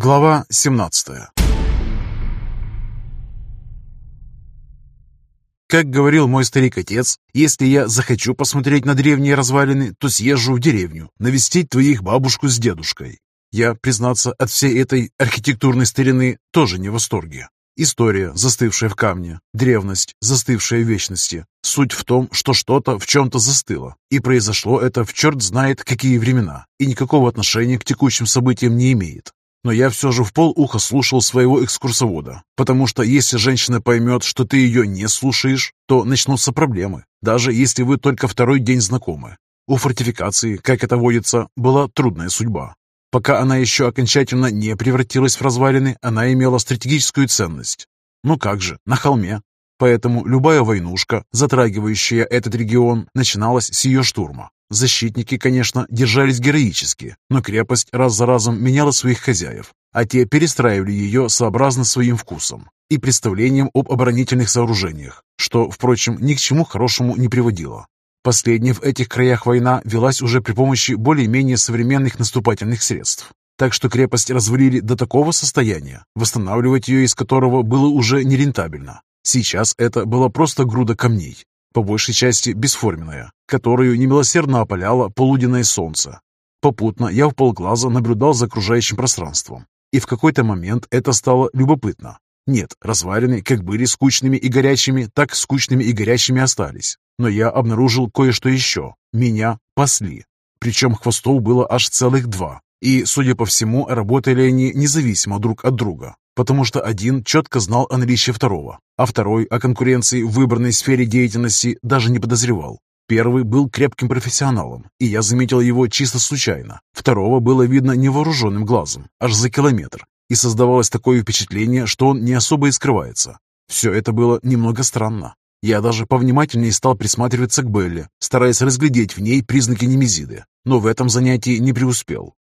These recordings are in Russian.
Глава 17 Как говорил мой старик-отец, если я захочу посмотреть на древние развалины, то съезжу в деревню, навестить твоих бабушку с дедушкой. Я, признаться, от всей этой архитектурной старины тоже не в восторге. История, застывшая в камне, древность, застывшая в вечности. Суть в том, что что-то в чем-то застыло, и произошло это в черт знает какие времена, и никакого отношения к текущим событиям не имеет. Но я все же в полуха слушал своего экскурсовода, потому что если женщина поймет, что ты ее не слушаешь, то начнутся проблемы, даже если вы только второй день знакомы. У фортификации, как это водится, была трудная судьба. Пока она еще окончательно не превратилась в развалины, она имела стратегическую ценность. Ну как же, на холме. Поэтому любая войнушка, затрагивающая этот регион, начиналась с ее штурма. Защитники, конечно, держались героически, но крепость раз за разом меняла своих хозяев, а те перестраивали ее сообразно своим вкусом и представлением об оборонительных сооружениях, что, впрочем, ни к чему хорошему не приводило. Последняя в этих краях война велась уже при помощи более-менее современных наступательных средств. Так что крепость развалили до такого состояния, восстанавливать ее из которого было уже нерентабельно. Сейчас это была просто груда камней, по большей части бесформенная, которую немилосердно опаляло полуденное солнце. Попутно я в полглаза наблюдал за окружающим пространством, и в какой-то момент это стало любопытно. Нет, развалины как были скучными и горячими, так скучными и горячими остались. Но я обнаружил кое-что еще. Меня пасли. Причем хвостов было аж целых два. И, судя по всему, работали они независимо друг от друга, потому что один четко знал о наличии второго, а второй о конкуренции в выбранной сфере деятельности даже не подозревал. Первый был крепким профессионалом, и я заметил его чисто случайно. Второго было видно невооруженным глазом, аж за километр, и создавалось такое впечатление, что он не особо и скрывается. Все это было немного странно. Я даже повнимательнее стал присматриваться к Белле, стараясь разглядеть в ней признаки немезиды, но в этом занятии не преуспел.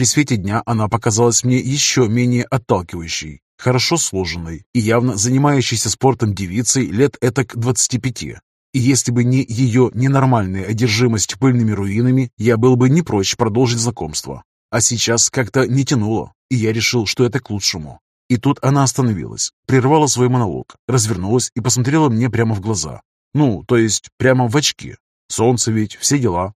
При свете дня она показалась мне еще менее отталкивающей, хорошо сложенной и явно занимающейся спортом девицей лет этак 25. И если бы не ее ненормальная одержимость пыльными руинами, я был бы не прочь продолжить знакомство. А сейчас как-то не тянуло, и я решил, что это к лучшему. И тут она остановилась, прервала свой монолог, развернулась и посмотрела мне прямо в глаза. Ну, то есть прямо в очки. Солнце ведь, все дела.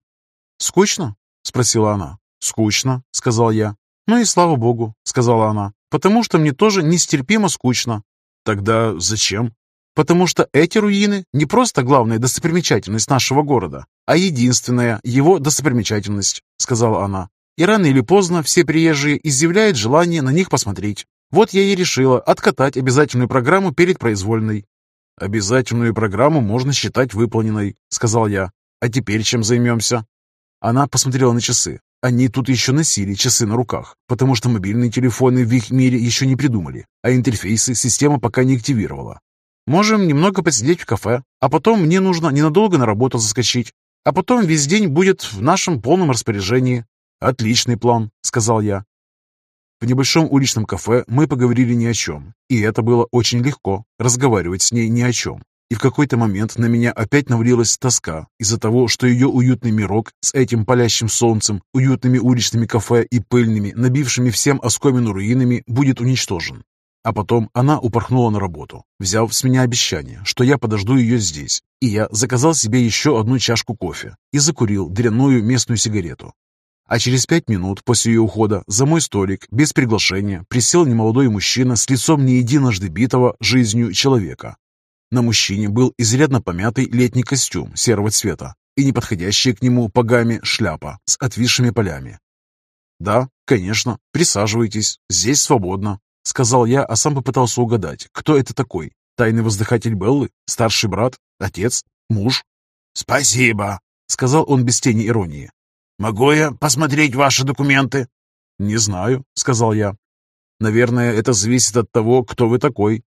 «Скучно?» — спросила она. «Скучно», — сказал я. «Ну и слава богу», — сказала она, «потому что мне тоже нестерпимо скучно». «Тогда зачем?» «Потому что эти руины не просто главная достопримечательность нашего города, а единственная его достопримечательность», — сказала она. «И рано или поздно все приезжие изъявляют желание на них посмотреть. Вот я и решила откатать обязательную программу перед произвольной. «Обязательную программу можно считать выполненной», — сказал я. «А теперь чем займемся?» Она посмотрела на часы. Они тут еще носили часы на руках, потому что мобильные телефоны в их мире еще не придумали, а интерфейсы система пока не активировала. «Можем немного посидеть в кафе, а потом мне нужно ненадолго на работу заскочить, а потом весь день будет в нашем полном распоряжении». «Отличный план», — сказал я. В небольшом уличном кафе мы поговорили ни о чем, и это было очень легко, разговаривать с ней ни о чем. И в какой-то момент на меня опять навалилась тоска из-за того, что ее уютный мирок с этим палящим солнцем, уютными уличными кафе и пыльными, набившими всем оскомину руинами, будет уничтожен. А потом она упорхнула на работу, взяв с меня обещание, что я подожду ее здесь. И я заказал себе еще одну чашку кофе и закурил дрянную местную сигарету. А через пять минут после ее ухода за мой столик, без приглашения, присел немолодой мужчина с лицом не единожды битого жизнью человека. На мужчине был изрядно помятый летний костюм серого цвета и неподходящая к нему погами шляпа с отвисшими полями. «Да, конечно, присаживайтесь, здесь свободно», — сказал я, а сам попытался угадать, кто это такой. Тайный воздыхатель Беллы? Старший брат? Отец? Муж? «Спасибо», — сказал он без тени иронии. Могу я посмотреть ваши документы?» «Не знаю», — сказал я. «Наверное, это зависит от того, кто вы такой».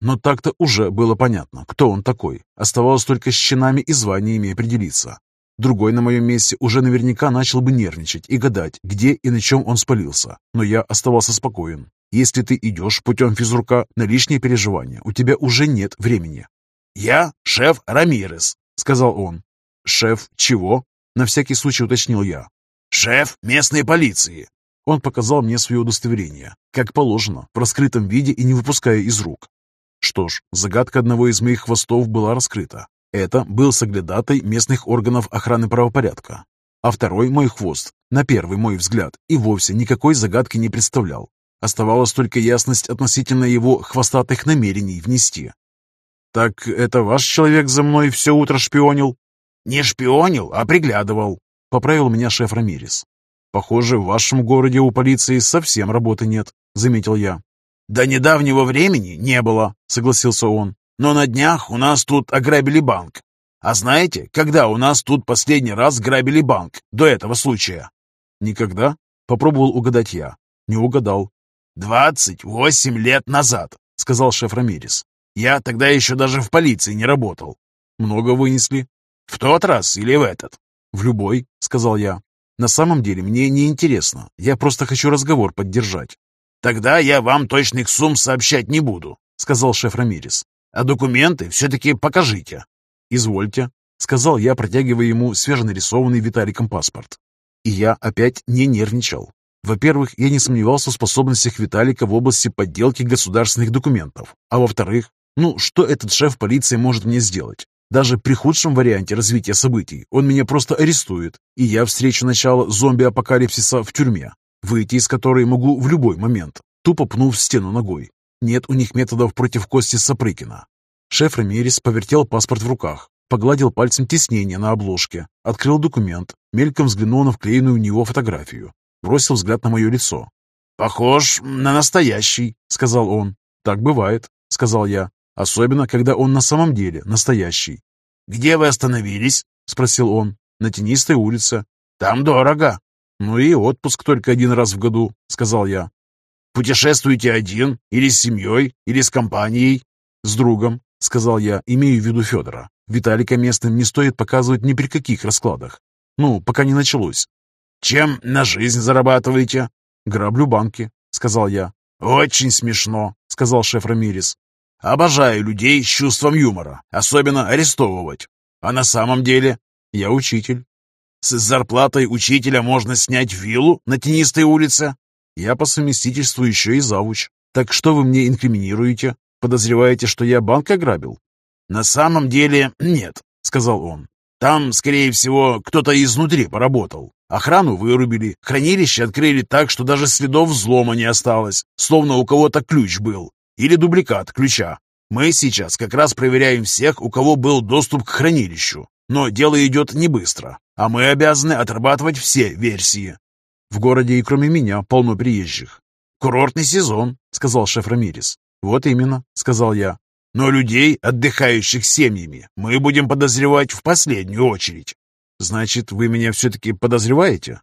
Но так-то уже было понятно, кто он такой. Оставалось только с чинами и званиями определиться. Другой на моем месте уже наверняка начал бы нервничать и гадать, где и на чем он спалился. Но я оставался спокоен. Если ты идешь путем физрука на лишние переживания, у тебя уже нет времени. «Я шеф Рамирес», — сказал он. «Шеф чего?» На всякий случай уточнил я. «Шеф местной полиции». Он показал мне свое удостоверение, как положено, в раскрытом виде и не выпуская из рук. Что ж, загадка одного из моих хвостов была раскрыта. Это был соглядатай местных органов охраны правопорядка. А второй мой хвост, на первый мой взгляд, и вовсе никакой загадки не представлял. Оставалась только ясность относительно его хвостатых намерений внести. «Так это ваш человек за мной все утро шпионил?» «Не шпионил, а приглядывал», — поправил меня шеф Рамирес. «Похоже, в вашем городе у полиции совсем работы нет», — заметил я. «До недавнего времени не было», — согласился он. «Но на днях у нас тут ограбили банк. А знаете, когда у нас тут последний раз грабили банк до этого случая?» «Никогда?» — попробовал угадать я. Не угадал. «Двадцать восемь лет назад», — сказал шеф Рамирес. «Я тогда еще даже в полиции не работал». «Много вынесли?» «В тот раз или в этот?» «В любой», — сказал я. «На самом деле мне не интересно. Я просто хочу разговор поддержать». «Тогда я вам точных сумм сообщать не буду», — сказал шеф Рамирес. «А документы все-таки покажите». «Извольте», — сказал я, протягивая ему свеженарисованный Виталиком паспорт. И я опять не нервничал. Во-первых, я не сомневался в способностях Виталика в области подделки государственных документов. А во-вторых, ну, что этот шеф полиции может мне сделать? Даже при худшем варианте развития событий он меня просто арестует, и я встречу начало зомби-апокалипсиса в тюрьме, выйти из которой могу в любой момент, тупо пнув стену ногой. Нет у них методов против Кости Сапрыкина. Шеф Рамирес повертел паспорт в руках, погладил пальцем теснение на обложке, открыл документ, мельком взглянул на вклеенную у него фотографию, бросил взгляд на мое лицо. «Похож на настоящий», — сказал он. «Так бывает», — сказал я, особенно, когда он на самом деле настоящий. «Где вы остановились?» — спросил он. «На тенистой улице». «Там дорого». «Ну и отпуск только один раз в году», — сказал я. «Путешествуете один? Или с семьей? Или с компанией?» «С другом», — сказал я, имею в виду Федора. Виталика местным не стоит показывать ни при каких раскладах. Ну, пока не началось. «Чем на жизнь зарабатываете?» «Граблю банки», — сказал я. «Очень смешно», — сказал шеф Рамирес. «Обожаю людей с чувством юмора, особенно арестовывать. А на самом деле я учитель». «С зарплатой учителя можно снять виллу на тенистой улице?» «Я по совместительству еще и завуч. Так что вы мне инкриминируете? Подозреваете, что я банк ограбил?» «На самом деле нет», — сказал он. «Там, скорее всего, кто-то изнутри поработал. Охрану вырубили, хранилище открыли так, что даже следов взлома не осталось, словно у кого-то ключ был. Или дубликат ключа. Мы сейчас как раз проверяем всех, у кого был доступ к хранилищу. Но дело идет не быстро, а мы обязаны отрабатывать все версии. В городе и кроме меня полно приезжих. «Курортный сезон», — сказал шеф Рамирес. «Вот именно», — сказал я. «Но людей, отдыхающих семьями, мы будем подозревать в последнюю очередь. «Значит, вы меня все-таки подозреваете?»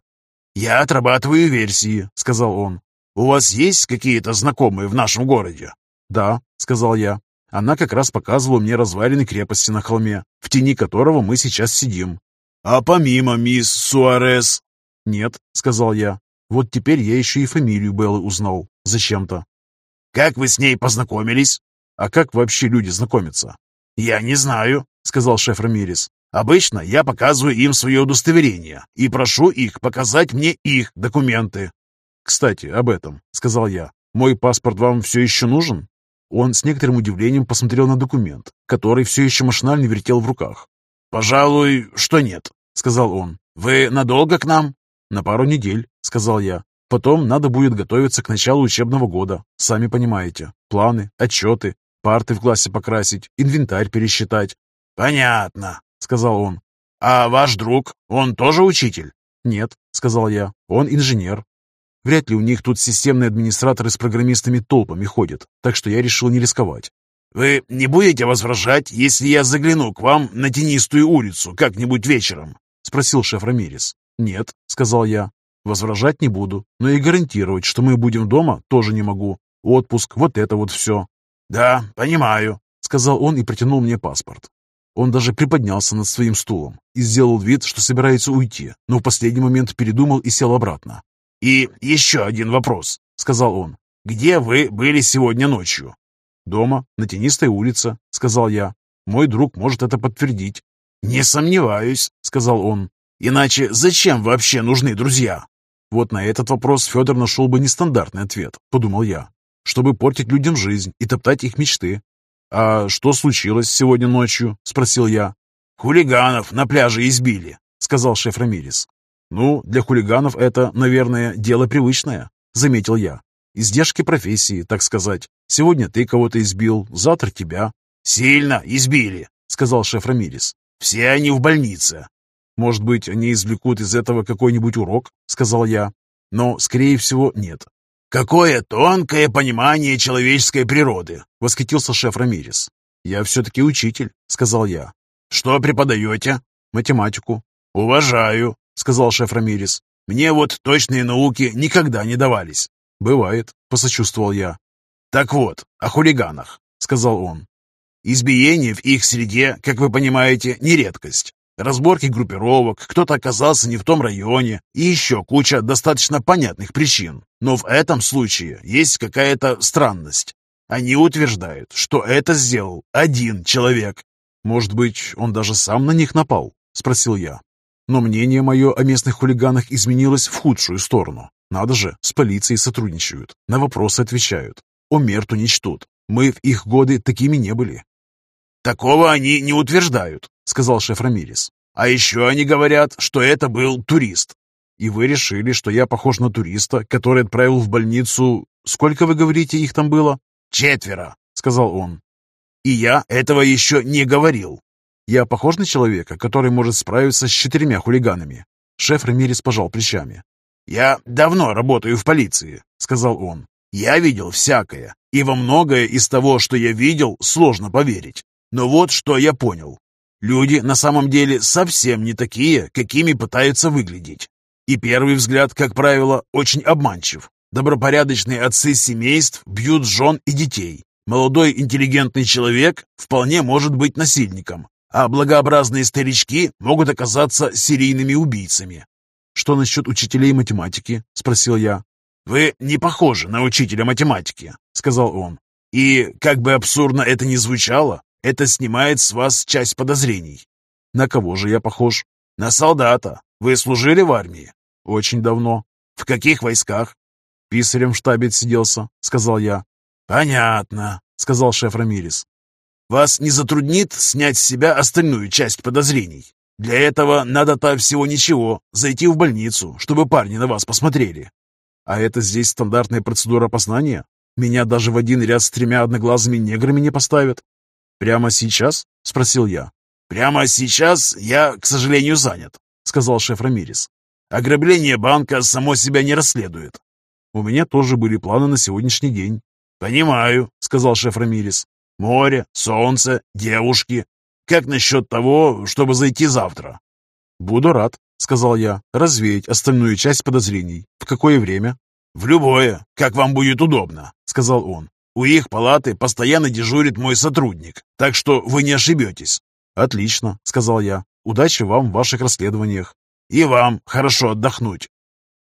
«Я отрабатываю версии», — сказал он. «У вас есть какие-то знакомые в нашем городе?» «Да», — сказал я. Она как раз показывала мне развалины крепости на холме, в тени которого мы сейчас сидим. «А помимо мисс Суарес?» «Нет», — сказал я. Вот теперь я еще и фамилию Беллы узнал. Зачем-то. «Как вы с ней познакомились?» «А как вообще люди знакомятся?» «Я не знаю», — сказал шеф Рамирес. Обычно я показываю им свое удостоверение и прошу их показать мне их документы. «Кстати, об этом», — сказал я. «Мой паспорт вам все еще нужен?» Он с некоторым удивлением посмотрел на документ, который все еще машинально вертел в руках. «Пожалуй, что нет», — сказал он. «Вы надолго к нам?» «На пару недель», — сказал я. «Потом надо будет готовиться к началу учебного года. Сами понимаете. Планы, отчеты, парты в классе покрасить, инвентарь пересчитать». «Понятно», — сказал он. «А ваш друг, он тоже учитель?» «Нет», — сказал я, — «он инженер». Вряд ли у них тут системные администраторы с программистами толпами ходят, так что я решил не рисковать. «Вы не будете возражать, если я загляну к вам на тенистую улицу как-нибудь вечером?» — спросил шеф Рамирес. «Нет», — сказал я, — «возражать не буду, но и гарантировать, что мы будем дома, тоже не могу. Отпуск, вот это вот все». «Да, понимаю», — сказал он и протянул мне паспорт. Он даже приподнялся над своим стулом и сделал вид, что собирается уйти, но в последний момент передумал и сел обратно. «И еще один вопрос», — сказал он. «Где вы были сегодня ночью?» «Дома, на тенистой улице», — сказал я. «Мой друг может это подтвердить». «Не сомневаюсь», — сказал он. «Иначе зачем вообще нужны друзья?» Вот на этот вопрос Федор нашел бы нестандартный ответ, подумал я, чтобы портить людям жизнь и топтать их мечты. «А что случилось сегодня ночью?» – спросил я. «Хулиганов на пляже избили», – сказал шеф Рамирес. «Ну, для хулиганов это, наверное, дело привычное», – заметил я. «Издержки профессии, так сказать. Сегодня ты кого-то избил, завтра тебя». «Сильно избили», — сказал шеф Рамирес. «Все они в больнице». «Может быть, они извлекут из этого какой-нибудь урок?» — сказал я. «Но, скорее всего, нет». «Какое тонкое понимание человеческой природы!» — восхитился шеф Рамирес. «Я все-таки учитель», — сказал я. «Что преподаете?» «Математику». «Уважаю», — сказал шеф Рамирес. «Мне вот точные науки никогда не давались». «Бывает», — посочувствовал я. «Так вот, о хулиганах», — сказал он. «Избиение в их среде, как вы понимаете, не редкость. Разборки группировок, кто-то оказался не в том районе и еще куча достаточно понятных причин. Но в этом случае есть какая-то странность. Они утверждают, что это сделал один человек. Может быть, он даже сам на них напал? Спросил я. Но мнение мое о местных хулиганах изменилось в худшую сторону. Надо же, с полицией сотрудничают, на вопросы отвечают, о мерту не чтут. Мы в их годы такими не были. «Такого они не утверждают», — сказал шеф Рамирес. «А еще они говорят, что это был турист». «И вы решили, что я похож на туриста, который отправил в больницу... Сколько, вы говорите, их там было?» «Четверо», — сказал он. «И я этого еще не говорил». «Я похож на человека, который может справиться с четырьмя хулиганами?» Шеф Рамирес пожал плечами. «Я давно работаю в полиции», — сказал он. «Я видел всякое, и во многое из того, что я видел, сложно поверить. Но вот что я понял. Люди на самом деле совсем не такие, какими пытаются выглядеть. И первый взгляд, как правило, очень обманчив. Добропорядочные отцы семейств бьют жен и детей. Молодой интеллигентный человек вполне может быть насильником, а благообразные старички могут оказаться серийными убийцами. «Что насчет учителей математики?» – спросил я. «Вы не похожи на учителя математики», – сказал он. «И, как бы абсурдно это ни звучало, это снимает с вас часть подозрений. На кого же я похож? На солдата. Вы служили в армии? Очень давно. В каких войсках? Писарем в штабе сиделся, сказал я. Понятно, сказал шеф Рамирес. Вас не затруднит снять с себя остальную часть подозрений? Для этого надо-то всего ничего, зайти в больницу, чтобы парни на вас посмотрели. А это здесь стандартная процедура опознания? Меня даже в один ряд с тремя одноглазыми неграми не поставят? «Прямо сейчас?» — спросил я. «Прямо сейчас я, к сожалению, занят», — сказал шеф Рамирес. «Ограбление банка само себя не расследует». «У меня тоже были планы на сегодняшний день». «Понимаю», — сказал шеф Рамирес. «Море, солнце, девушки. Как насчет того, чтобы зайти завтра?» «Буду рад», — сказал я, — «развеять остальную часть подозрений. В какое время?» «В любое, как вам будет удобно», — сказал он. У их палаты постоянно дежурит мой сотрудник, так что вы не ошибетесь». «Отлично», — сказал я. «Удачи вам в ваших расследованиях». «И вам хорошо отдохнуть».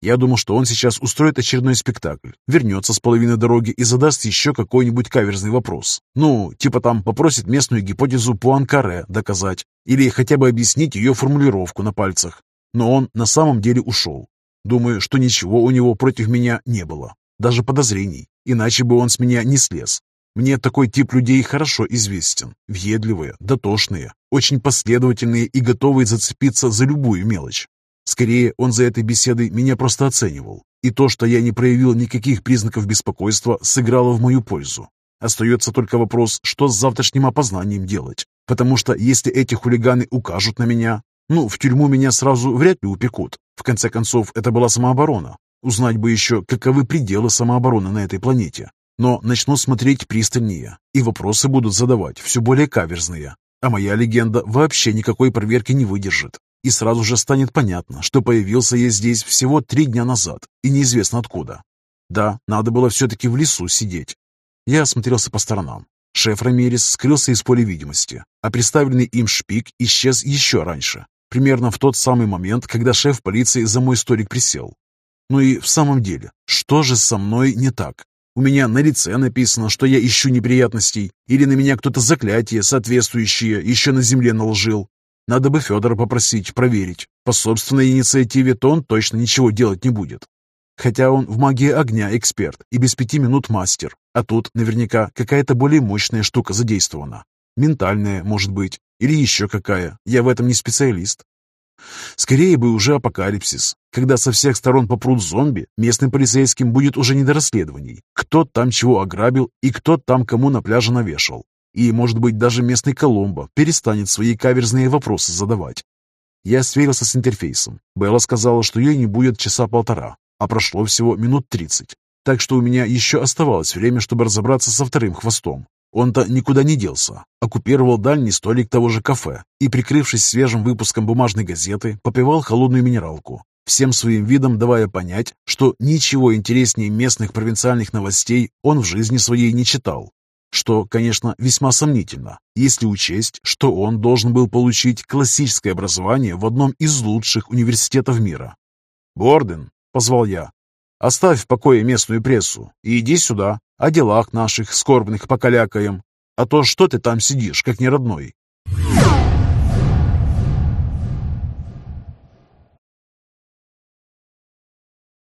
Я думал, что он сейчас устроит очередной спектакль, вернется с половины дороги и задаст еще какой-нибудь каверзный вопрос. Ну, типа там попросит местную гипотезу Пуанкаре доказать или хотя бы объяснить ее формулировку на пальцах. Но он на самом деле ушел. Думаю, что ничего у него против меня не было, даже подозрений иначе бы он с меня не слез. Мне такой тип людей хорошо известен. Въедливые, дотошные, очень последовательные и готовые зацепиться за любую мелочь. Скорее, он за этой беседой меня просто оценивал. И то, что я не проявил никаких признаков беспокойства, сыграло в мою пользу. Остается только вопрос, что с завтрашним опознанием делать. Потому что если эти хулиганы укажут на меня, ну, в тюрьму меня сразу вряд ли упекут. В конце концов, это была самооборона. Узнать бы еще, каковы пределы самообороны на этой планете. Но начну смотреть пристальнее, и вопросы будут задавать все более каверзные. А моя легенда вообще никакой проверки не выдержит. И сразу же станет понятно, что появился я здесь всего три дня назад, и неизвестно откуда. Да, надо было все-таки в лесу сидеть. Я осмотрелся по сторонам. Шеф Рамирес скрылся из поля видимости, а представленный им шпик исчез еще раньше, примерно в тот самый момент, когда шеф полиции за мой столик присел. Ну и в самом деле, что же со мной не так? У меня на лице написано, что я ищу неприятностей, или на меня кто-то заклятие соответствующее еще на земле наложил. Надо бы Федора попросить, проверить. По собственной инициативе то он точно ничего делать не будет. Хотя он в магии огня эксперт и без пяти минут мастер. А тут наверняка какая-то более мощная штука задействована. Ментальная, может быть, или еще какая. Я в этом не специалист. Скорее бы уже апокалипсис, когда со всех сторон попрут зомби, местным полицейским будет уже не до расследований, кто там чего ограбил и кто там кому на пляже навешал. И, может быть, даже местный Коломбо перестанет свои каверзные вопросы задавать. Я сверился с интерфейсом. Белла сказала, что ей не будет часа полтора, а прошло всего минут тридцать. Так что у меня еще оставалось время, чтобы разобраться со вторым хвостом. Он-то никуда не делся, оккупировал дальний столик того же кафе и, прикрывшись свежим выпуском бумажной газеты, попивал холодную минералку, всем своим видом давая понять, что ничего интереснее местных провинциальных новостей он в жизни своей не читал. Что, конечно, весьма сомнительно, если учесть, что он должен был получить классическое образование в одном из лучших университетов мира. «Борден», — позвал я, — «оставь в покое местную прессу и иди сюда, о делах наших скорбных покалякаем. А то что ты там сидишь, как неродной?»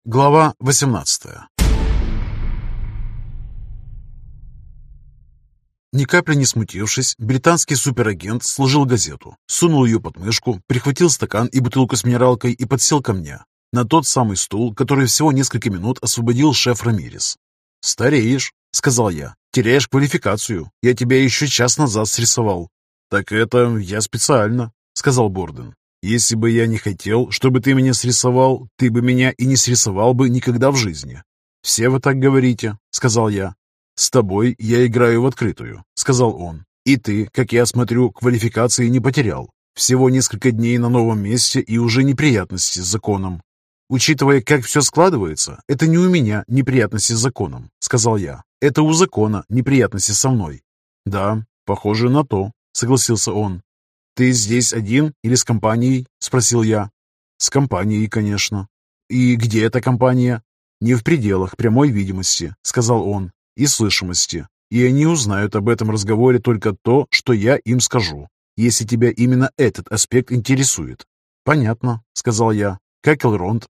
Глава 18 Ни капли не смутившись, британский суперагент сложил газету, сунул ее под мышку, прихватил стакан и бутылку с минералкой и подсел ко мне, на тот самый стул, который всего несколько минут освободил шеф Рамирес. «Стареешь», — сказал я. «Теряешь квалификацию. Я тебя еще час назад срисовал». «Так это я специально», — сказал Борден. «Если бы я не хотел, чтобы ты меня срисовал, ты бы меня и не срисовал бы никогда в жизни». «Все вы так говорите», — сказал я. «С тобой я играю в открытую», — сказал он. «И ты, как я смотрю, квалификации не потерял. Всего несколько дней на новом месте и уже неприятности с законом. «Учитывая, как все складывается, это не у меня неприятности с законом», — сказал я. «Это у закона неприятности со мной». «Да, похоже на то», — согласился он. «Ты здесь один или с компанией?» — спросил я. «С компанией, конечно». «И где эта компания?» «Не в пределах прямой видимости», — сказал он, — «и слышимости. И они узнают об этом разговоре только то, что я им скажу, если тебя именно этот аспект интересует». «Понятно», — сказал я. «Как Элронд?»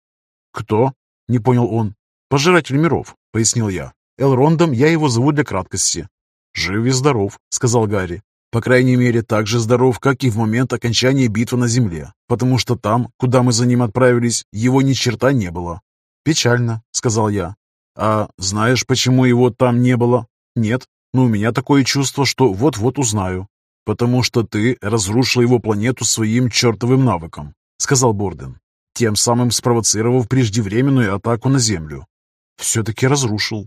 «Кто?» — не понял он. «Пожиратель миров», — пояснил я. «Элрондом я его зову для краткости». «Жив и здоров», — сказал Гарри. «По крайней мере, так же здоров, как и в момент окончания битвы на Земле, потому что там, куда мы за ним отправились, его ни черта не было». «Печально», — сказал я. «А знаешь, почему его там не было?» «Нет, но у меня такое чувство, что вот-вот узнаю». «Потому что ты разрушил его планету своим чертовым навыком», — сказал Борден тем самым спровоцировав преждевременную атаку на Землю. Все-таки разрушил.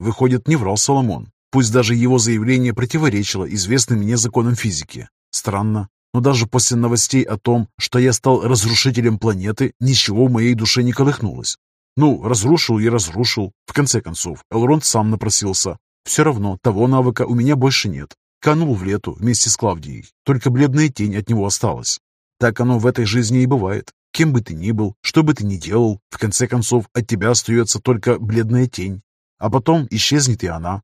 Выходит, не врал Соломон, пусть даже его заявление противоречило известным мне законам физики. Странно, но даже после новостей о том, что я стал разрушителем планеты, ничего в моей душе не колыхнулось. Ну, разрушил и разрушил. В конце концов, Элронд сам напросился. Все равно того навыка у меня больше нет. Канул в лету вместе с Клавдией. Только бледная тень от него осталась. Так оно в этой жизни и бывает. Кем бы ты ни был, что бы ты ни делал, в конце концов от тебя остается только бледная тень. А потом исчезнет и она.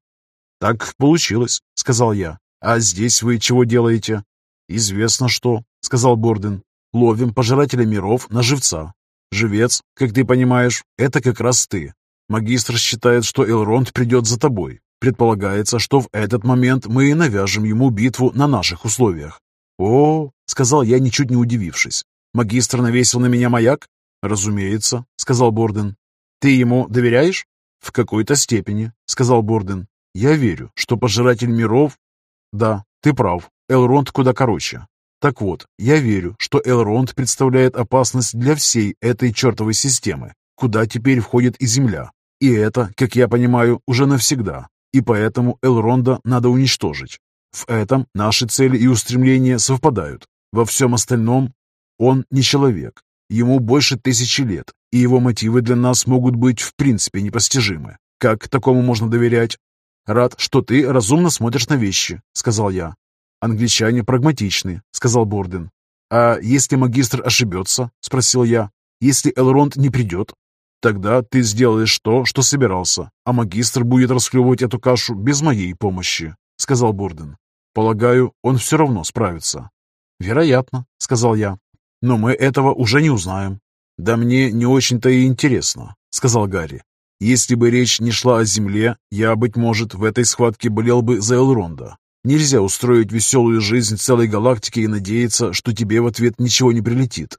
«Так получилось», — сказал я. «А здесь вы чего делаете?» «Известно что», — сказал Борден. «Ловим пожирателя миров на живца. Живец, как ты понимаешь, это как раз ты. Магистр считает, что Элронд придет за тобой. Предполагается, что в этот момент мы и навяжем ему битву на наших условиях. «О, — сказал я, ничуть не удивившись, Магистр навесил на меня маяк? Разумеется, сказал Борден. Ты ему доверяешь? В какой-то степени, сказал Борден. Я верю, что пожиратель миров... Да, ты прав, Элронд куда короче. Так вот, я верю, что Элронд представляет опасность для всей этой чертовой системы, куда теперь входит и Земля. И это, как я понимаю, уже навсегда. И поэтому Элронда надо уничтожить. В этом наши цели и устремления совпадают. Во всем остальном он не человек. Ему больше тысячи лет, и его мотивы для нас могут быть в принципе непостижимы. Как такому можно доверять? Рад, что ты разумно смотришь на вещи, сказал я. Англичане прагматичны, сказал Борден. А если магистр ошибется, спросил я. Если Элронд не придет, тогда ты сделаешь то, что собирался, а магистр будет расхлебывать эту кашу без моей помощи, сказал Борден. Полагаю, он все равно справится. «Вероятно», — сказал я. «Но мы этого уже не узнаем». «Да мне не очень-то и интересно», — сказал Гарри. «Если бы речь не шла о Земле, я, быть может, в этой схватке болел бы за Элронда. Нельзя устроить веселую жизнь целой галактики и надеяться, что тебе в ответ ничего не прилетит.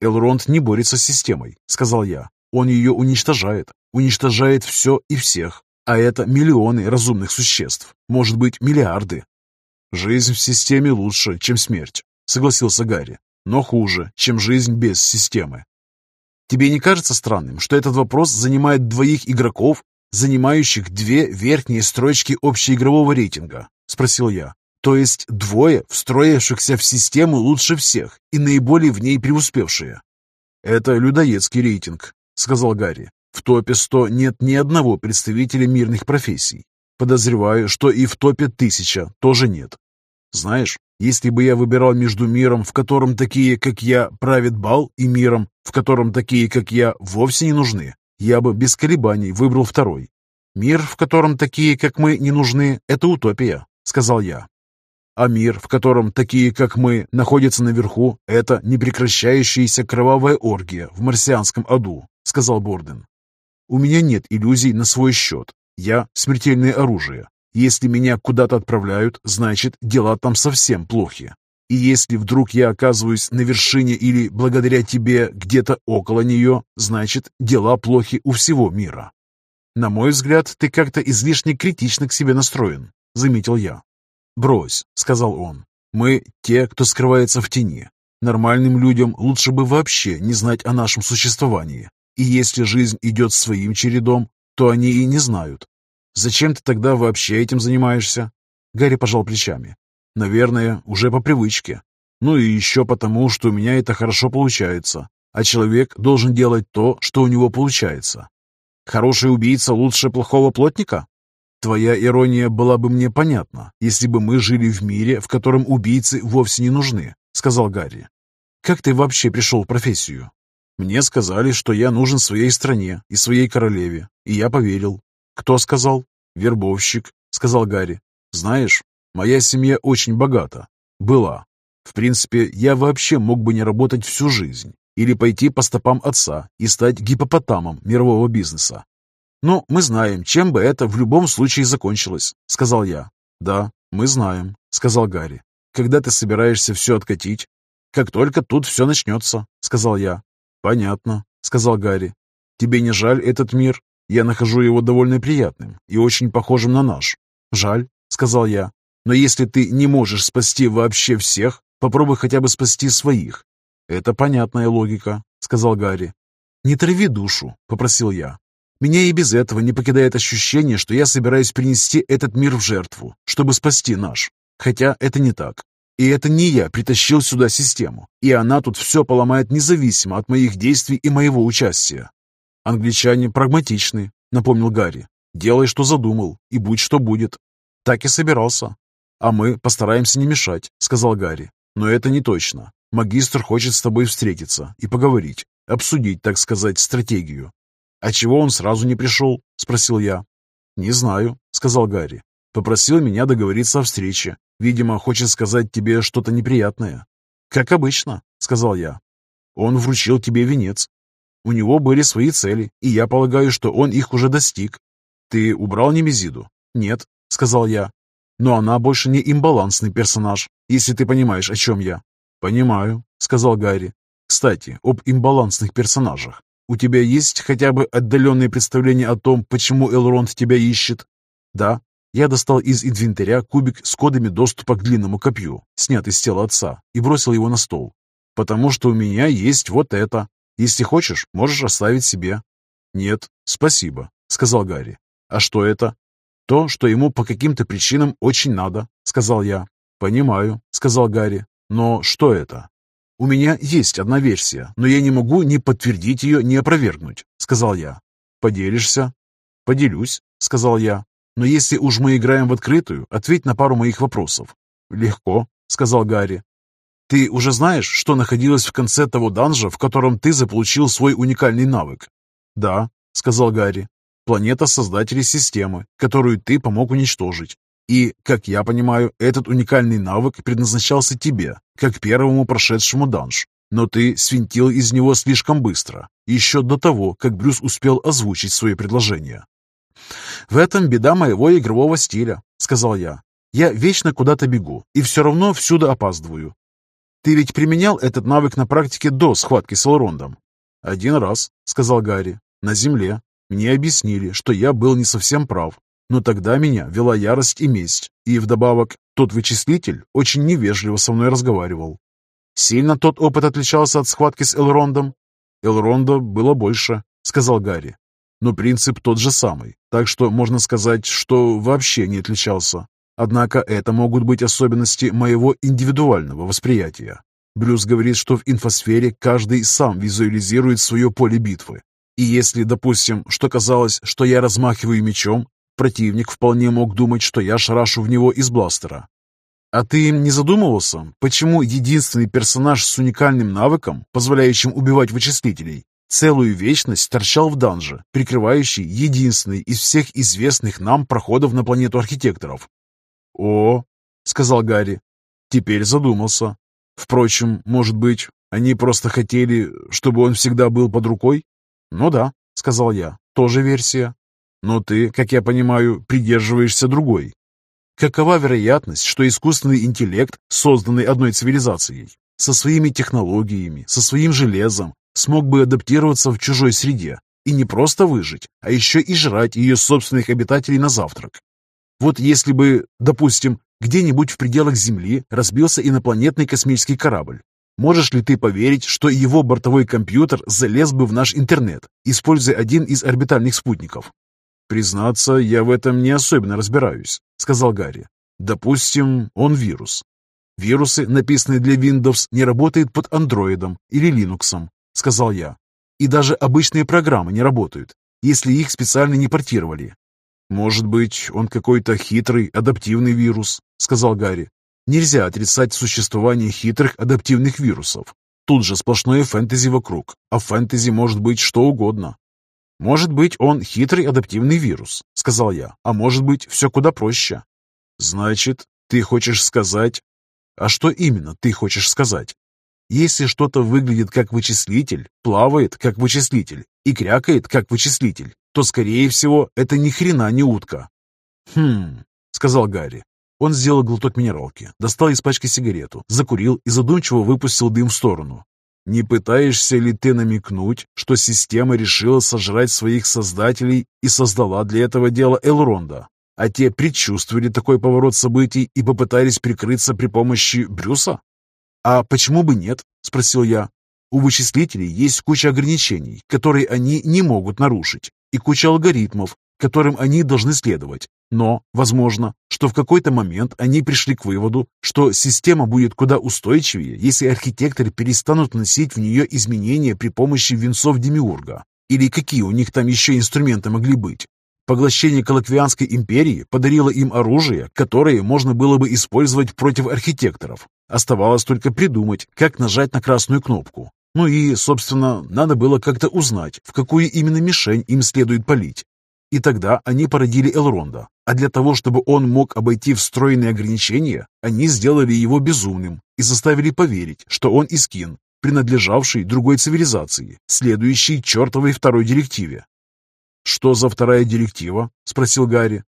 Элронд не борется с системой», — сказал я. «Он ее уничтожает, уничтожает все и всех, а это миллионы разумных существ, может быть, миллиарды. «Жизнь в системе лучше, чем смерть», — согласился Гарри, «но хуже, чем жизнь без системы». «Тебе не кажется странным, что этот вопрос занимает двоих игроков, занимающих две верхние строчки общеигрового рейтинга?» — спросил я. «То есть двое, встроившихся в систему лучше всех и наиболее в ней преуспевшие?» «Это людоедский рейтинг», — сказал Гарри. «В топе 100 нет ни одного представителя мирных профессий. Подозреваю, что и в топе тысяча тоже нет. Знаешь, если бы я выбирал между миром, в котором такие, как я, правят бал, и миром, в котором такие, как я, вовсе не нужны, я бы без колебаний выбрал второй. Мир, в котором такие, как мы, не нужны, это утопия, сказал я. А мир, в котором такие, как мы, находятся наверху, это непрекращающаяся кровавая оргия в марсианском аду, сказал Борден. У меня нет иллюзий на свой счет. Я — смертельное оружие. Если меня куда-то отправляют, значит, дела там совсем плохи. И если вдруг я оказываюсь на вершине или благодаря тебе где-то около нее, значит, дела плохи у всего мира. На мой взгляд, ты как-то излишне критично к себе настроен, заметил я. Брось, сказал он. Мы те, кто скрывается в тени. Нормальным людям лучше бы вообще не знать о нашем существовании. И если жизнь идет своим чередом, то они и не знают. Зачем ты тогда вообще этим занимаешься? Гарри пожал плечами. Наверное, уже по привычке. Ну и еще потому, что у меня это хорошо получается. А человек должен делать то, что у него получается. Хороший убийца лучше плохого плотника? Твоя ирония была бы мне понятна, если бы мы жили в мире, в котором убийцы вовсе не нужны, сказал Гарри. Как ты вообще пришел в профессию? Мне сказали, что я нужен своей стране и своей королеве, и я поверил. Кто сказал? Вербовщик, сказал Гарри. Знаешь, моя семья очень богата. Была. В принципе, я вообще мог бы не работать всю жизнь или пойти по стопам отца и стать гипопотамом мирового бизнеса. «Но мы знаем, чем бы это в любом случае закончилось», — сказал я. «Да, мы знаем», — сказал Гарри. «Когда ты собираешься все откатить?» «Как только тут все начнется», — сказал я. «Понятно», — сказал Гарри. «Тебе не жаль этот мир? Я нахожу его довольно приятным и очень похожим на наш». «Жаль», — сказал я. «Но если ты не можешь спасти вообще всех, попробуй хотя бы спасти своих». «Это понятная логика», — сказал Гарри. «Не трави душу», — попросил я. «Меня и без этого не покидает ощущение, что я собираюсь принести этот мир в жертву, чтобы спасти наш. Хотя это не так. И это не я притащил сюда систему, и она тут все поломает независимо от моих действий и моего участия. Англичане прагматичны, напомнил Гарри. Делай, что задумал, и будь, что будет. Так и собирался. А мы постараемся не мешать, сказал Гарри. Но это не точно. Магистр хочет с тобой встретиться и поговорить, обсудить, так сказать, стратегию. А чего он сразу не пришел? Спросил я. Не знаю, сказал Гарри. Попросил меня договориться о встрече. Видимо, хочет сказать тебе что-то неприятное. Как обычно, сказал я. Он вручил тебе венец. У него были свои цели, и я полагаю, что он их уже достиг. Ты убрал Немезиду? Нет, сказал я. Но она больше не имбалансный персонаж, если ты понимаешь, о чем я. Понимаю, сказал Гарри. Кстати, об имбалансных персонажах. У тебя есть хотя бы отдаленное представление о том, почему Элронд тебя ищет? Да, я достал из инвентаря кубик с кодами доступа к длинному копью, снятый с тела отца, и бросил его на стол. «Потому что у меня есть вот это. Если хочешь, можешь оставить себе». «Нет, спасибо», — сказал Гарри. «А что это?» «То, что ему по каким-то причинам очень надо», — сказал я. «Понимаю», — сказал Гарри. «Но что это?» «У меня есть одна версия, но я не могу ни подтвердить ее, ни опровергнуть», — сказал я. «Поделишься?» «Поделюсь», — сказал я. Но если уж мы играем в открытую, ответь на пару моих вопросов». «Легко», — сказал Гарри. «Ты уже знаешь, что находилось в конце того данжа, в котором ты заполучил свой уникальный навык?» «Да», — сказал Гарри. «Планета создателей системы, которую ты помог уничтожить. И, как я понимаю, этот уникальный навык предназначался тебе, как первому прошедшему данж. Но ты свинтил из него слишком быстро, еще до того, как Брюс успел озвучить свое предложение. «В этом беда моего игрового стиля», — сказал я. «Я вечно куда-то бегу и все равно всюду опаздываю. Ты ведь применял этот навык на практике до схватки с Элрондом?» «Один раз», — сказал Гарри, — «на земле. Мне объяснили, что я был не совсем прав, но тогда меня вела ярость и месть, и вдобавок тот вычислитель очень невежливо со мной разговаривал. Сильно тот опыт отличался от схватки с Элрондом? Элронда было больше, сказал Гарри. Но принцип тот же самый, так что можно сказать, что вообще не отличался. Однако это могут быть особенности моего индивидуального восприятия. Брюс говорит, что в инфосфере каждый сам визуализирует свое поле битвы. И если, допустим, что казалось, что я размахиваю мечом, противник вполне мог думать, что я шарашу в него из бластера. А ты не задумывался, почему единственный персонаж с уникальным навыком, позволяющим убивать вычислителей, целую вечность торчал в данже, прикрывающий единственный из всех известных нам проходов на планету архитекторов? «О», — сказал Гарри, — «теперь задумался. Впрочем, может быть, они просто хотели, чтобы он всегда был под рукой?» «Ну да», — сказал я, — «тоже версия. Но ты, как я понимаю, придерживаешься другой. Какова вероятность, что искусственный интеллект, созданный одной цивилизацией, со своими технологиями, со своим железом, смог бы адаптироваться в чужой среде и не просто выжить, а еще и жрать ее собственных обитателей на завтрак? Вот если бы, допустим, где-нибудь в пределах Земли разбился инопланетный космический корабль, можешь ли ты поверить, что его бортовой компьютер залез бы в наш интернет, используя один из орбитальных спутников? «Признаться, я в этом не особенно разбираюсь», — сказал Гарри. «Допустим, он вирус. Вирусы, написанные для Windows, не работают под Android или Linux», — сказал я. «И даже обычные программы не работают, если их специально не портировали». «Может быть, он какой-то хитрый, адаптивный вирус», — сказал Гарри. «Нельзя отрицать существование хитрых адаптивных вирусов. Тут же сплошное фэнтези вокруг, а фэнтези может быть что угодно. «Может быть, он хитрый адаптивный вирус», — сказал я, «а может быть, все куда проще». «Значит, ты хочешь сказать...» «А что именно ты хочешь сказать?» «Если что-то выглядит как вычислитель, плавает как вычислитель и крякает как вычислитель, то, скорее всего, это ни хрена не утка». «Хм...» — сказал Гарри. Он сделал глоток минералки, достал из пачки сигарету, закурил и задумчиво выпустил дым в сторону. Не пытаешься ли ты намекнуть, что система решила сожрать своих создателей и создала для этого дела Элронда, а те предчувствовали такой поворот событий и попытались прикрыться при помощи Брюса? «А почему бы нет?» – спросил я. «У вычислителей есть куча ограничений, которые они не могут нарушить, и куча алгоритмов, которым они должны следовать. Но, возможно, что в какой-то момент они пришли к выводу, что система будет куда устойчивее, если архитекторы перестанут вносить в нее изменения при помощи венцов Демиурга. Или какие у них там еще инструменты могли быть. Поглощение Колоквианской империи подарило им оружие, которое можно было бы использовать против архитекторов. Оставалось только придумать, как нажать на красную кнопку. Ну и, собственно, надо было как-то узнать, в какую именно мишень им следует палить. И тогда они породили Элронда, а для того, чтобы он мог обойти встроенные ограничения, они сделали его безумным и заставили поверить, что он Искин, принадлежавший другой цивилизации, следующей чертовой второй директиве. «Что за вторая директива?» – спросил Гарри.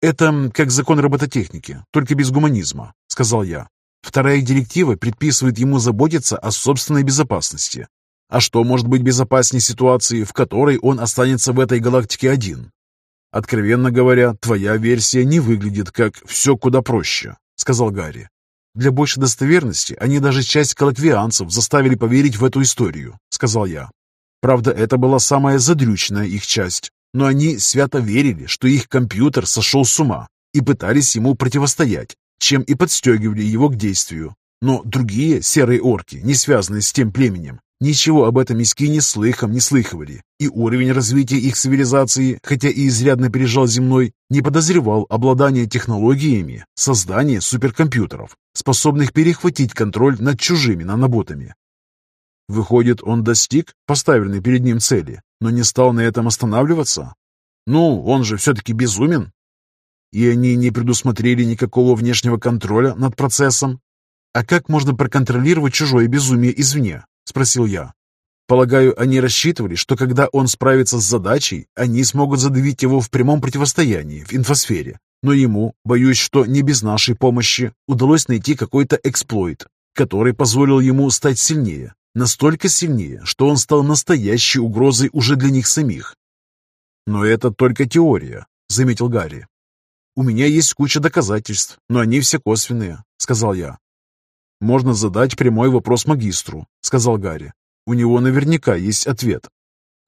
«Это как закон робототехники, только без гуманизма», – сказал я. Вторая директива предписывает ему заботиться о собственной безопасности. А что может быть безопаснее ситуации, в которой он останется в этой галактике один? «Откровенно говоря, твоя версия не выглядит как «все куда проще», — сказал Гарри. «Для большей достоверности они даже часть колоквианцев заставили поверить в эту историю», — сказал я. Правда, это была самая задрючная их часть, но они свято верили, что их компьютер сошел с ума и пытались ему противостоять, чем и подстегивали его к действию. Но другие серые орки, не связанные с тем племенем, Ничего об этом Искине слыхом не слыхивали, и уровень развития их цивилизации, хотя и изрядно пережал земной, не подозревал обладание технологиями создания суперкомпьютеров, способных перехватить контроль над чужими наноботами. Выходит, он достиг поставленной перед ним цели, но не стал на этом останавливаться? Ну, он же все-таки безумен. И они не предусмотрели никакого внешнего контроля над процессом? А как можно проконтролировать чужое безумие извне? Спросил я. Полагаю, они рассчитывали, что когда он справится с задачей, они смогут задавить его в прямом противостоянии в инфосфере. Но ему, боюсь, что не без нашей помощи, удалось найти какой-то эксплойт, который позволил ему стать сильнее. Настолько сильнее, что он стал настоящей угрозой уже для них самих. «Но это только теория», — заметил Гарри. «У меня есть куча доказательств, но они все косвенные», — сказал я. «Можно задать прямой вопрос магистру», — сказал Гарри. У него наверняка есть ответ.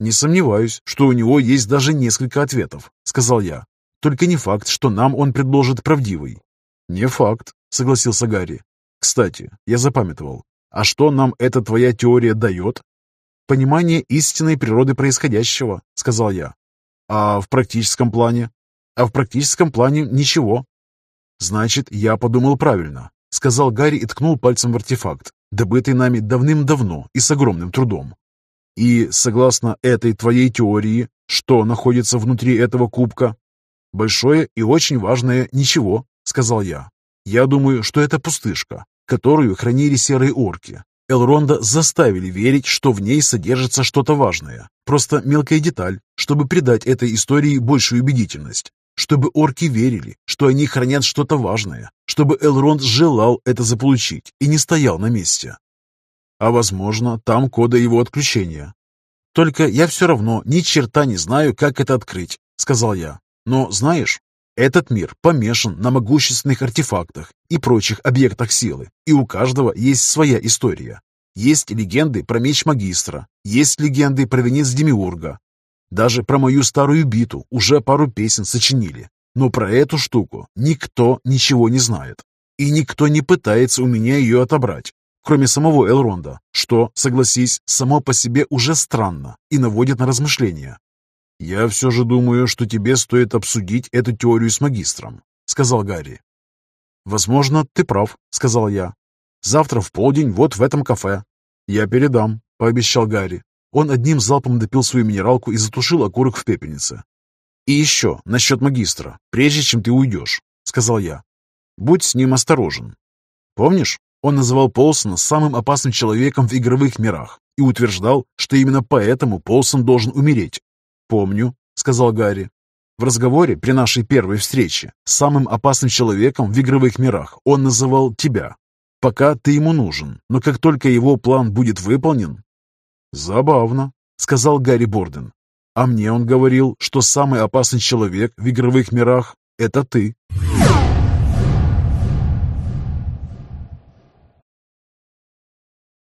«Не сомневаюсь, что у него есть даже несколько ответов», — сказал я. «Только не факт, что нам он предложит правдивый». «Не факт», — согласился Гарри. «Кстати, я запамятовал. А что нам эта твоя теория дает?» «Понимание истинной природы происходящего», — сказал я. «А в практическом плане?» «А в практическом плане ничего». «Значит, я подумал правильно», — сказал Гарри и ткнул пальцем в артефакт добытый нами давным-давно и с огромным трудом. И, согласно этой твоей теории, что находится внутри этого кубка? Большое и очень важное ничего, сказал я. Я думаю, что это пустышка, которую хранили серые орки. Элронда заставили верить, что в ней содержится что-то важное. Просто мелкая деталь, чтобы придать этой истории большую убедительность чтобы орки верили, что они хранят что-то важное, чтобы Элронд желал это заполучить и не стоял на месте. А возможно, там кода его отключения. Только я все равно ни черта не знаю, как это открыть, сказал я. Но знаешь, этот мир помешан на могущественных артефактах и прочих объектах силы, и у каждого есть своя история. Есть легенды про меч магистра, есть легенды про венец Демиурга, даже про мою старую биту уже пару песен сочинили. Но про эту штуку никто ничего не знает. И никто не пытается у меня ее отобрать, кроме самого Элронда, что, согласись, само по себе уже странно и наводит на размышления. «Я все же думаю, что тебе стоит обсудить эту теорию с магистром», — сказал Гарри. «Возможно, ты прав», — сказал я. «Завтра в полдень вот в этом кафе». «Я передам», — пообещал Гарри. Он одним залпом допил свою минералку и затушил окурок в пепельнице. «И еще, насчет магистра, прежде чем ты уйдешь», — сказал я. «Будь с ним осторожен. Помнишь, он называл Полсона самым опасным человеком в игровых мирах и утверждал, что именно поэтому Полсон должен умереть?» «Помню», — сказал Гарри. В разговоре при нашей первой встрече самым опасным человеком в игровых мирах он называл тебя. Пока ты ему нужен, но как только его план будет выполнен, «Забавно», — сказал Гарри Борден. «А мне он говорил, что самый опасный человек в игровых мирах — это ты».